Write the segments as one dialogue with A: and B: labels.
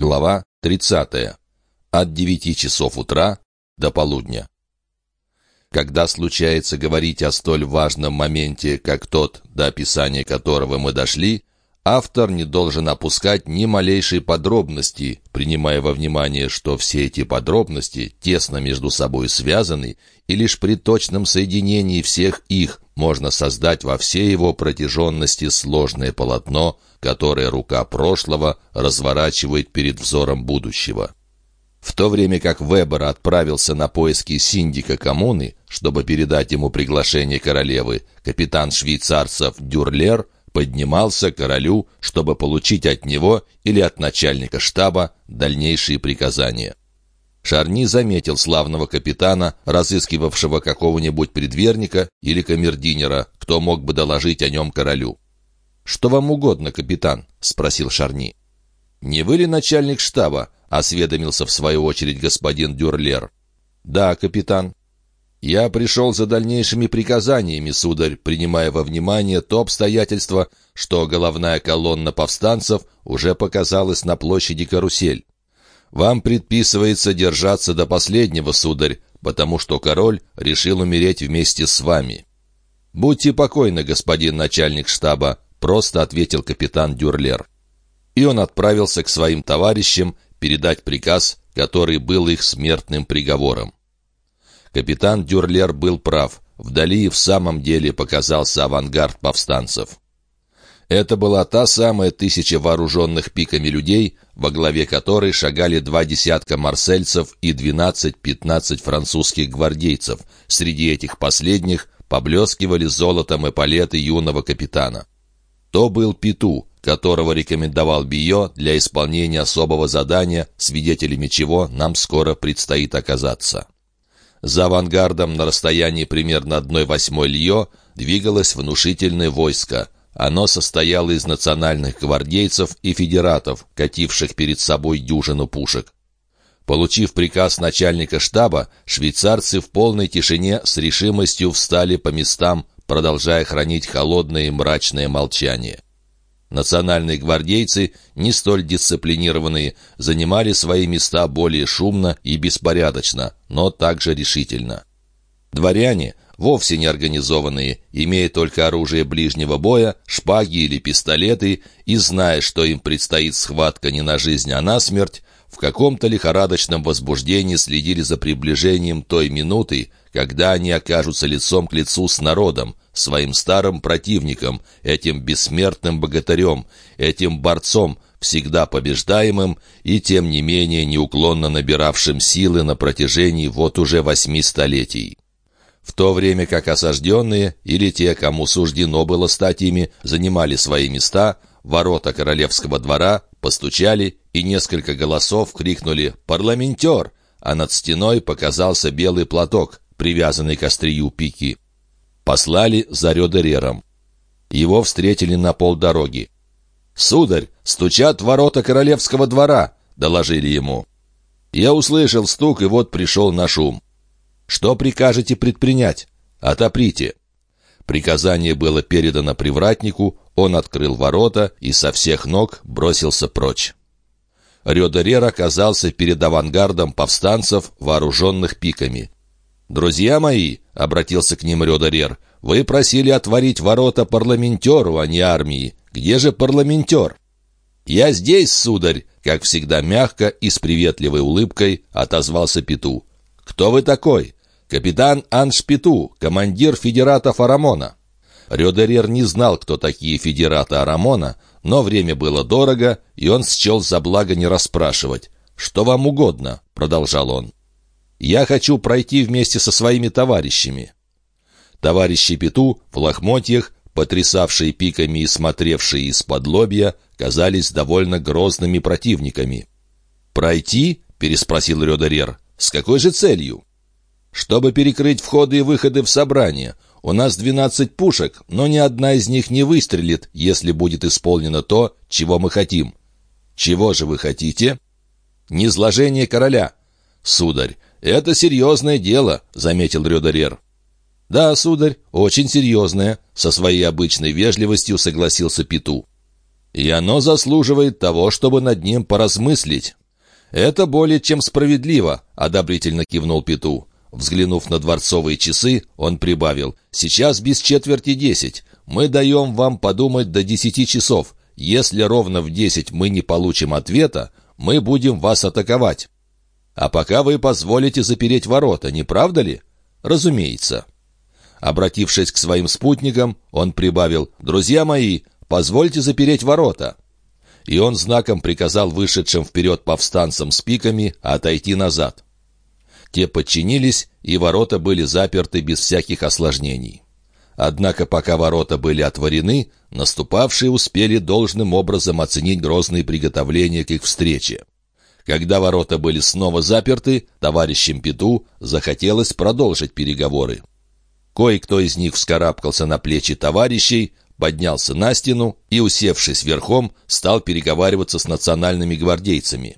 A: Глава 30. От 9 часов утра до полудня. Когда случается говорить о столь важном моменте, как тот, до описания которого мы дошли, автор не должен опускать ни малейшей подробности, принимая во внимание, что все эти подробности тесно между собой связаны, и лишь при точном соединении всех их можно создать во всей его протяженности сложное полотно, которое рука прошлого разворачивает перед взором будущего. В то время как Вебер отправился на поиски синдика коммуны, чтобы передать ему приглашение королевы, капитан швейцарцев Дюрлер – поднимался к королю, чтобы получить от него или от начальника штаба дальнейшие приказания. Шарни заметил славного капитана, разыскивавшего какого-нибудь предверника или камердинера, кто мог бы доложить о нем королю. «Что вам угодно, капитан?» — спросил Шарни. «Не вы ли начальник штаба?» — осведомился в свою очередь господин Дюрлер. «Да, капитан». «Я пришел за дальнейшими приказаниями, сударь, принимая во внимание то обстоятельство, что головная колонна повстанцев уже показалась на площади Карусель. Вам предписывается держаться до последнего, сударь, потому что король решил умереть вместе с вами». «Будьте покойны, господин начальник штаба», — просто ответил капитан Дюрлер. И он отправился к своим товарищам передать приказ, который был их смертным приговором. Капитан Дюрлер был прав. Вдали в самом деле показался авангард повстанцев. Это была та самая тысяча вооруженных пиками людей, во главе которой шагали два десятка марсельцев и двенадцать-пятнадцать французских гвардейцев. Среди этих последних поблескивали золотом эполеты юного капитана. То был Пету, которого рекомендовал Био для исполнения особого задания, свидетелями чего нам скоро предстоит оказаться. За авангардом на расстоянии примерно одной восьмой лье двигалось внушительное войско. Оно состояло из национальных гвардейцев и федератов, кативших перед собой дюжину пушек. Получив приказ начальника штаба, швейцарцы в полной тишине с решимостью встали по местам, продолжая хранить холодное и мрачное молчание. Национальные гвардейцы, не столь дисциплинированные, занимали свои места более шумно и беспорядочно, но также решительно. Дворяне, вовсе не организованные, имея только оружие ближнего боя, шпаги или пистолеты, и зная, что им предстоит схватка не на жизнь, а на смерть, в каком-то лихорадочном возбуждении следили за приближением той минуты, когда они окажутся лицом к лицу с народом, своим старым противником, этим бессмертным богатырем, этим борцом, всегда побеждаемым и тем не менее неуклонно набиравшим силы на протяжении вот уже восьми столетий. В то время как осажденные, или те, кому суждено было стать ими, занимали свои места, ворота королевского двора постучали, и несколько голосов крикнули «Парламентер!», а над стеной показался белый платок, привязанный к острию пики. Послали за Рёдерером. Его встретили на полдороги. «Сударь, стучат ворота королевского двора!» — доложили ему. Я услышал стук, и вот пришел на шум. «Что прикажете предпринять? Отоприте!» Приказание было передано привратнику, он открыл ворота и со всех ног бросился прочь. Рёдерер оказался перед авангардом повстанцев, вооруженных пиками. «Друзья мои», — обратился к ним Рёдерер, — «вы просили отворить ворота парламентеру, а не армии. Где же парламентер?» «Я здесь, сударь», — как всегда мягко и с приветливой улыбкой отозвался Пету. «Кто вы такой?» «Капитан Анш Пету, командир федерата Фарамона». Рёдерер не знал, кто такие федераты Арамона, но время было дорого, и он счел за благо не расспрашивать. «Что вам угодно?» — продолжал он. Я хочу пройти вместе со своими товарищами». Товарищи Пету в лохмотьях, потрясавшие пиками и смотревшие из-под лобья, казались довольно грозными противниками. «Пройти?» — переспросил Рёдерер. «С какой же целью?» «Чтобы перекрыть входы и выходы в собрание. У нас двенадцать пушек, но ни одна из них не выстрелит, если будет исполнено то, чего мы хотим». «Чего же вы хотите?» «Низложение короля». «Сударь, «Это серьезное дело», — заметил Рёдерер. «Да, сударь, очень серьезное», — со своей обычной вежливостью согласился Пету. И оно заслуживает того, чтобы над ним поразмыслить. «Это более чем справедливо», — одобрительно кивнул Пету. Взглянув на дворцовые часы, он прибавил. «Сейчас без четверти десять. Мы даем вам подумать до десяти часов. Если ровно в десять мы не получим ответа, мы будем вас атаковать. А пока вы позволите запереть ворота, не правда ли? Разумеется». Обратившись к своим спутникам, он прибавил. «Друзья мои, позвольте запереть ворота» и он знаком приказал вышедшим вперед повстанцам с пиками отойти назад. Те подчинились, и ворота были заперты без всяких осложнений. Однако пока ворота были отворены, наступавшие успели должным образом оценить грозные приготовления к их встрече. Когда ворота были снова заперты, товарищам Пету захотелось продолжить переговоры. Кое-кто из них вскарабкался на плечи товарищей, поднялся на стену и, усевшись верхом, стал переговариваться с национальными гвардейцами.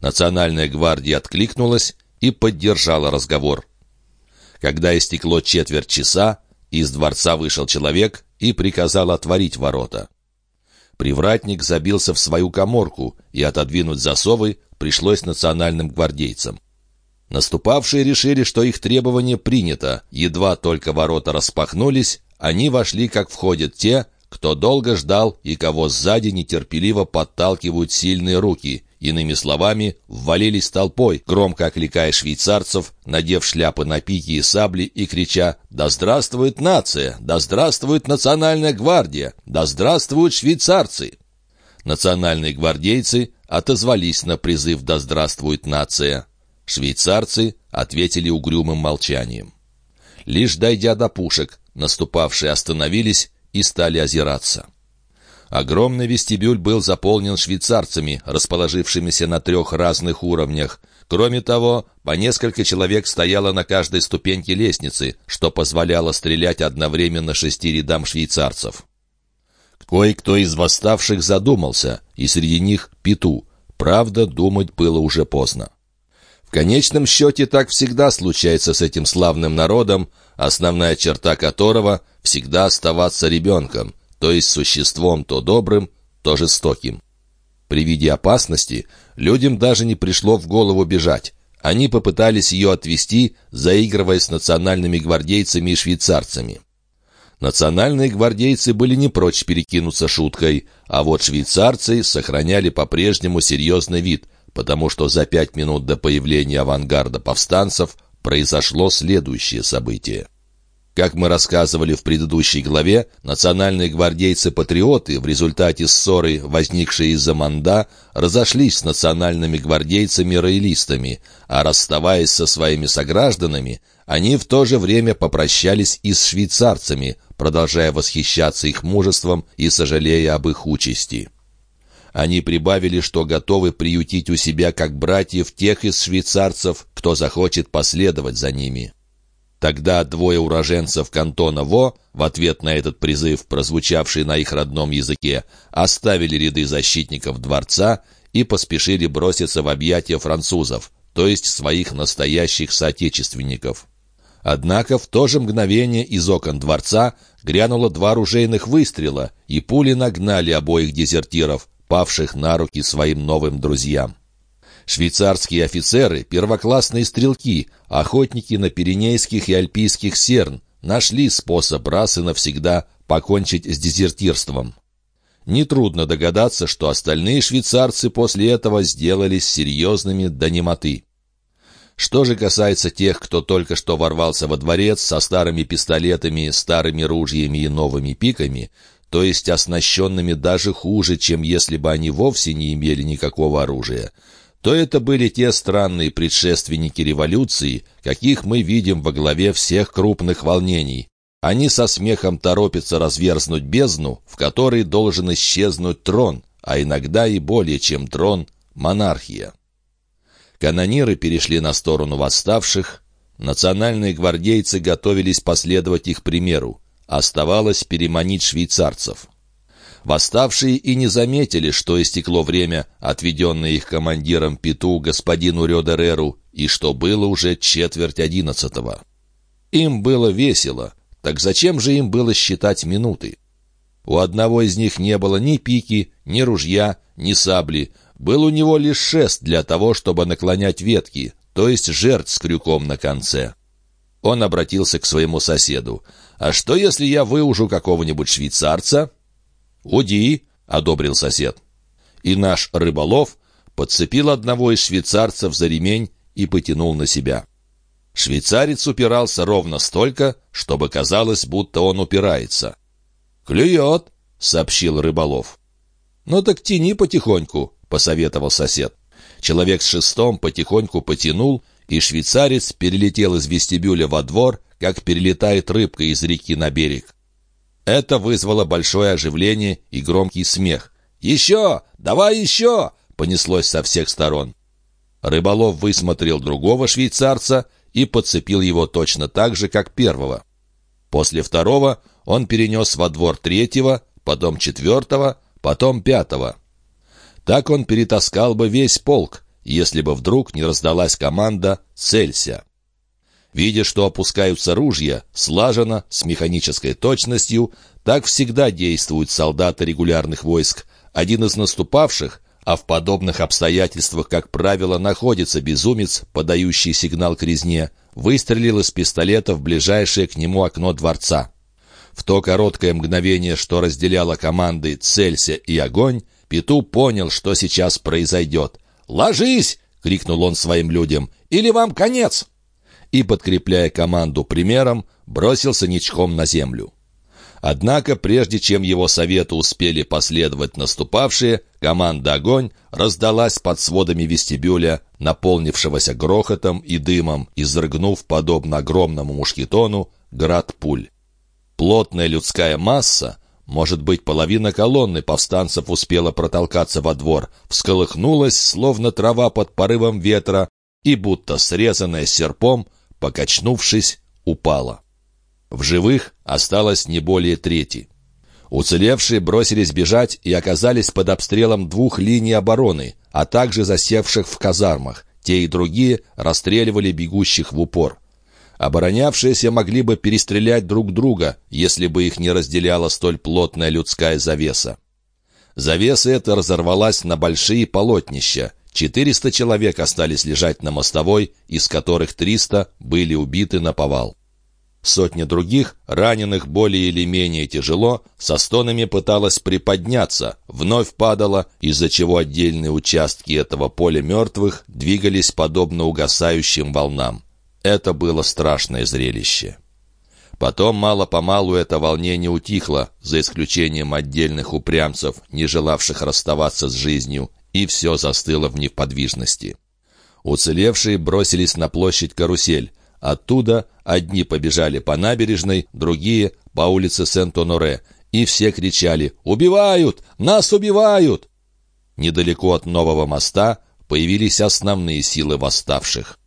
A: Национальная гвардия откликнулась и поддержала разговор. Когда истекло четверть часа, из дворца вышел человек и приказал отворить ворота. Привратник забился в свою коморку, и отодвинуть засовы пришлось национальным гвардейцам. Наступавшие решили, что их требование принято. Едва только ворота распахнулись, они вошли, как входят те, кто долго ждал и кого сзади нетерпеливо подталкивают сильные руки. Иными словами, ввалились толпой, громко окликая швейцарцев, надев шляпы на пики и сабли и крича «Да здравствует нация! Да здравствует национальная гвардия! Да здравствуют швейцарцы!» Национальные гвардейцы отозвались на призыв «Да здравствует нация!» Швейцарцы ответили угрюмым молчанием. Лишь дойдя до пушек, Наступавшие остановились и стали озираться. Огромный вестибюль был заполнен швейцарцами, расположившимися на трех разных уровнях. Кроме того, по несколько человек стояло на каждой ступеньке лестницы, что позволяло стрелять одновременно шести рядам швейцарцев. Кое-кто из восставших задумался, и среди них Пету. Правда, думать было уже поздно. В конечном счете так всегда случается с этим славным народом, основная черта которого — всегда оставаться ребенком, то есть существом то добрым, то жестоким. При виде опасности людям даже не пришло в голову бежать. Они попытались ее отвести, заигрывая с национальными гвардейцами и швейцарцами. Национальные гвардейцы были не прочь перекинуться шуткой, а вот швейцарцы сохраняли по-прежнему серьезный вид, потому что за пять минут до появления авангарда повстанцев произошло следующее событие. Как мы рассказывали в предыдущей главе, национальные гвардейцы-патриоты в результате ссоры, возникшей из-за манда, разошлись с национальными гвардейцами-роялистами, а расставаясь со своими согражданами, они в то же время попрощались и с швейцарцами, продолжая восхищаться их мужеством и сожалея об их участи. Они прибавили, что готовы приютить у себя как братьев тех из швейцарцев, кто захочет последовать за ними. Тогда двое уроженцев кантона Во, в ответ на этот призыв, прозвучавший на их родном языке, оставили ряды защитников дворца и поспешили броситься в объятия французов, то есть своих настоящих соотечественников. Однако в то же мгновение из окон дворца грянуло два ружейных выстрела, и пули нагнали обоих дезертиров, павших на руки своим новым друзьям. Швейцарские офицеры, первоклассные стрелки, охотники на пиренейских и альпийских серн, нашли способ раз и навсегда покончить с дезертирством. Нетрудно догадаться, что остальные швейцарцы после этого сделались серьезными до немоты. Что же касается тех, кто только что ворвался во дворец со старыми пистолетами, старыми ружьями и новыми пиками, то есть оснащенными даже хуже, чем если бы они вовсе не имели никакого оружия, то это были те странные предшественники революции, каких мы видим во главе всех крупных волнений. Они со смехом торопятся разверзнуть бездну, в которой должен исчезнуть трон, а иногда и более чем трон — монархия. Канониры перешли на сторону восставших, национальные гвардейцы готовились последовать их примеру. Оставалось переманить швейцарцев. Восставшие и не заметили, что истекло время, отведенное их командиром Пету господину Рёдереру, и что было уже четверть одиннадцатого. Им было весело, так зачем же им было считать минуты? У одного из них не было ни пики, ни ружья, ни сабли. Был у него лишь шест для того, чтобы наклонять ветки, то есть жертв с крюком на конце. Он обратился к своему соседу. «А что, если я выужу какого-нибудь швейцарца?» «Уди», — одобрил сосед. И наш рыболов подцепил одного из швейцарцев за ремень и потянул на себя. Швейцарец упирался ровно столько, чтобы казалось, будто он упирается. «Клюет», — сообщил рыболов. «Ну так тяни потихоньку», — посоветовал сосед. Человек с шестом потихоньку потянул, и швейцарец перелетел из вестибюля во двор, как перелетает рыбка из реки на берег. Это вызвало большое оживление и громкий смех. «Еще! Давай еще!» — понеслось со всех сторон. Рыболов высмотрел другого швейцарца и подцепил его точно так же, как первого. После второго он перенес во двор третьего, потом четвертого, потом пятого. Так он перетаскал бы весь полк, если бы вдруг не раздалась команда «Целься». Видя, что опускаются ружья, слаженно, с механической точностью, так всегда действуют солдаты регулярных войск. Один из наступавших, а в подобных обстоятельствах, как правило, находится безумец, подающий сигнал к резне, выстрелил из пистолета в ближайшее к нему окно дворца. В то короткое мгновение, что разделяло команды «Целься» и «Огонь», Пету понял, что сейчас произойдет. «Ложись!» — крикнул он своим людям. «Или вам конец!» И, подкрепляя команду примером, бросился ничком на землю. Однако, прежде чем его совету успели последовать наступавшие, команда «Огонь» раздалась под сводами вестибюля, наполнившегося грохотом и дымом, изрыгнув, подобно огромному мушкетону, град пуль. Плотная людская масса, может быть, половина колонны повстанцев успела протолкаться во двор, всколыхнулась, словно трава под порывом ветра, и, будто срезанная серпом, покачнувшись, упала. В живых осталось не более трети. Уцелевшие бросились бежать и оказались под обстрелом двух линий обороны, а также засевших в казармах. Те и другие расстреливали бегущих в упор. Оборонявшиеся могли бы перестрелять друг друга, если бы их не разделяла столь плотная людская завеса. Завеса эта разорвалась на большие полотнища. 400 человек остались лежать на мостовой, из которых 300 были убиты на повал. Сотня других, раненых более или менее тяжело, со стонами пыталась приподняться, вновь падала, из-за чего отдельные участки этого поля мертвых двигались подобно угасающим волнам. Это было страшное зрелище. Потом мало-помалу это волнение утихло, за исключением отдельных упрямцев, не желавших расставаться с жизнью, и все застыло в неподвижности. Уцелевшие бросились на площадь Карусель. Оттуда одни побежали по набережной, другие — по улице Сент-Оноре, и все кричали «Убивают! Нас убивают!» Недалеко от нового моста появились основные силы восставших.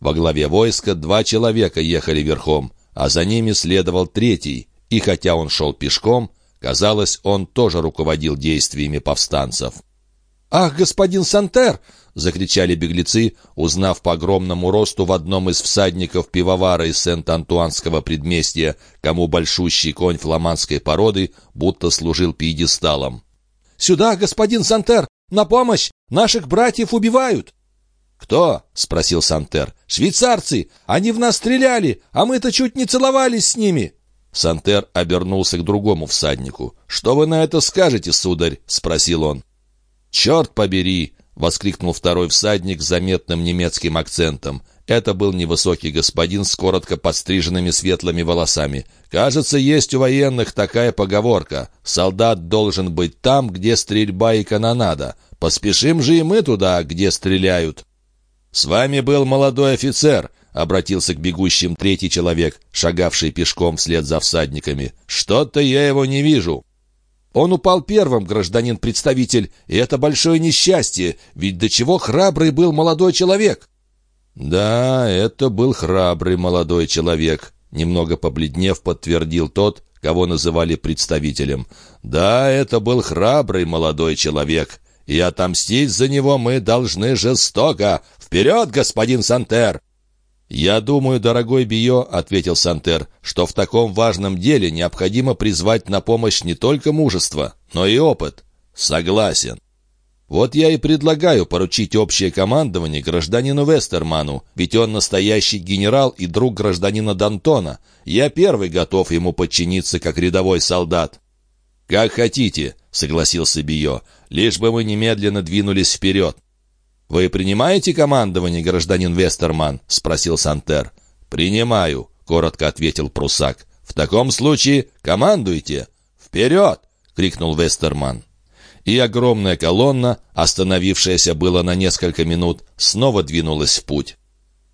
A: Во главе войска два человека ехали верхом, а за ними следовал третий, и хотя он шел пешком, казалось, он тоже руководил действиями повстанцев. «Ах, господин Сантер!» — закричали беглецы, узнав по огромному росту в одном из всадников пивовара из Сент-Антуанского предместья, кому большущий конь фламандской породы будто служил пьедесталом. «Сюда, господин Сантер! На помощь! Наших братьев убивают!» «Кто?» — спросил Сантер. «Швейцарцы! Они в нас стреляли, а мы-то чуть не целовались с ними!» Сантер обернулся к другому всаднику. «Что вы на это скажете, сударь?» — спросил он. «Черт побери!» — воскликнул второй всадник с заметным немецким акцентом. Это был невысокий господин с коротко подстриженными светлыми волосами. «Кажется, есть у военных такая поговорка. Солдат должен быть там, где стрельба и канонада. Поспешим же и мы туда, где стреляют». «С вами был молодой офицер», — обратился к бегущим третий человек, шагавший пешком вслед за всадниками. «Что-то я его не вижу». «Он упал первым, гражданин-представитель, и это большое несчастье, ведь до чего храбрый был молодой человек». «Да, это был храбрый молодой человек», — немного побледнев подтвердил тот, кого называли представителем. «Да, это был храбрый молодой человек, и отомстить за него мы должны жестоко. Вперед, господин Сантер!» «Я думаю, дорогой Био», — ответил Сантер, «что в таком важном деле необходимо призвать на помощь не только мужество, но и опыт». «Согласен». «Вот я и предлагаю поручить общее командование гражданину Вестерману, ведь он настоящий генерал и друг гражданина Д'Антона. Я первый готов ему подчиниться как рядовой солдат». «Как хотите», — согласился Био, «лишь бы мы немедленно двинулись вперед». «Вы принимаете командование, гражданин Вестерман?» — спросил Сантер. «Принимаю», — коротко ответил Прусак. «В таком случае командуйте!» «Вперед!» — крикнул Вестерман. И огромная колонна, остановившаяся было на несколько минут, снова двинулась в путь.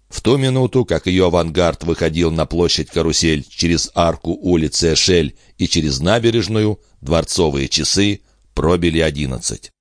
A: В ту минуту, как ее авангард выходил на площадь Карусель через арку улицы Эшель и через набережную, дворцовые часы пробили одиннадцать.